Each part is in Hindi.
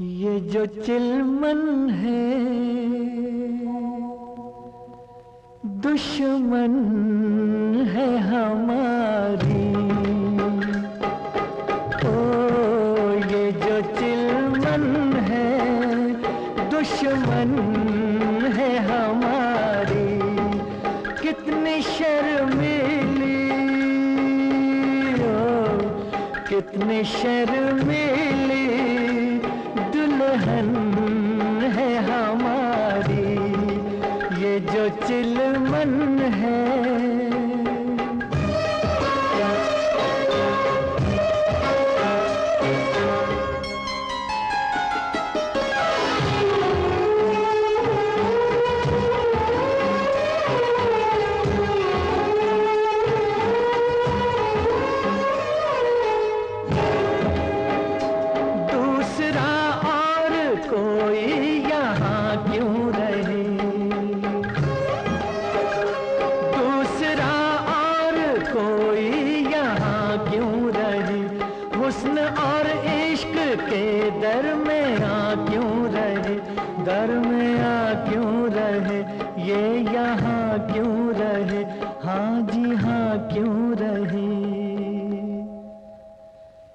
ये जो चिलमन है, दुश्मन है हमारी। ओ, ये जो चिलमन है, दुश्मन है हमारी। कितनी शर्मिली, ओ, कितनी शर्मिली। दुल्हन है हमारी ये जो चिलमन है।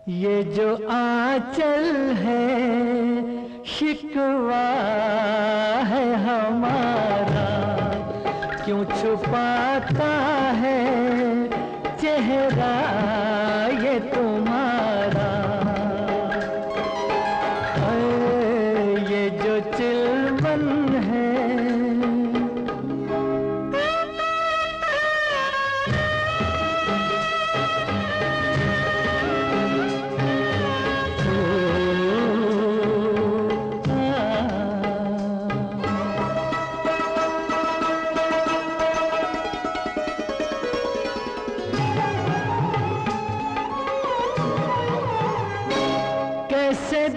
ये जो आंचल है शिकवा है हमारा। क्यों छुपाता है चेहरा?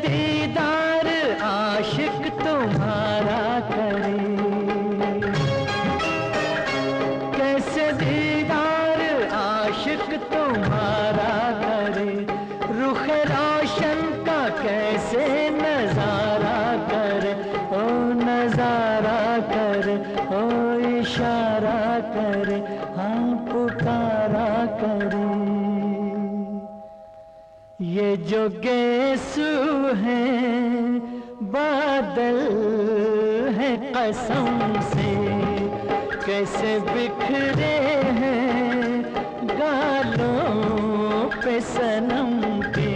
दीदार आशिक तुम्हारा। ये जो गेसू है, बादल है कसम से। कैसे बिखरे हैं गालों पे सनम के।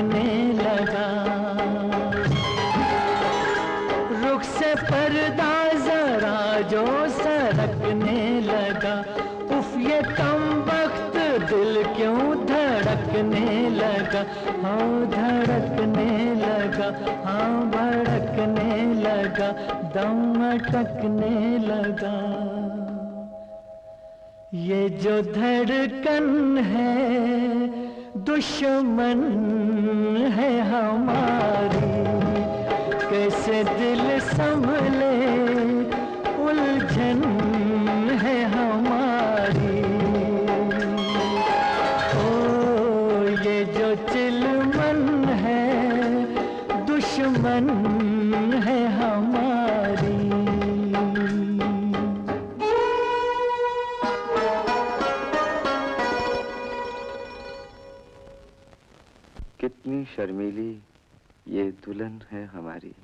सरकने लगा। रुख से पर्दा जरा जो सरकने लगा। उफ, ये कम वक्त दिल क्यों धड़कने लगा? हाँ धड़कने लगा हाँ भड़कने लगा, दम अटकने लगा। ये जो धड़कन है दुश्मन है हमारी। कैसे दिल संभले, उलझन है हमारी। ओ, ये जो चिलमन है, दुश्मन है हमारी। कितनी शर्मीली ये दुल्हन है हमारी।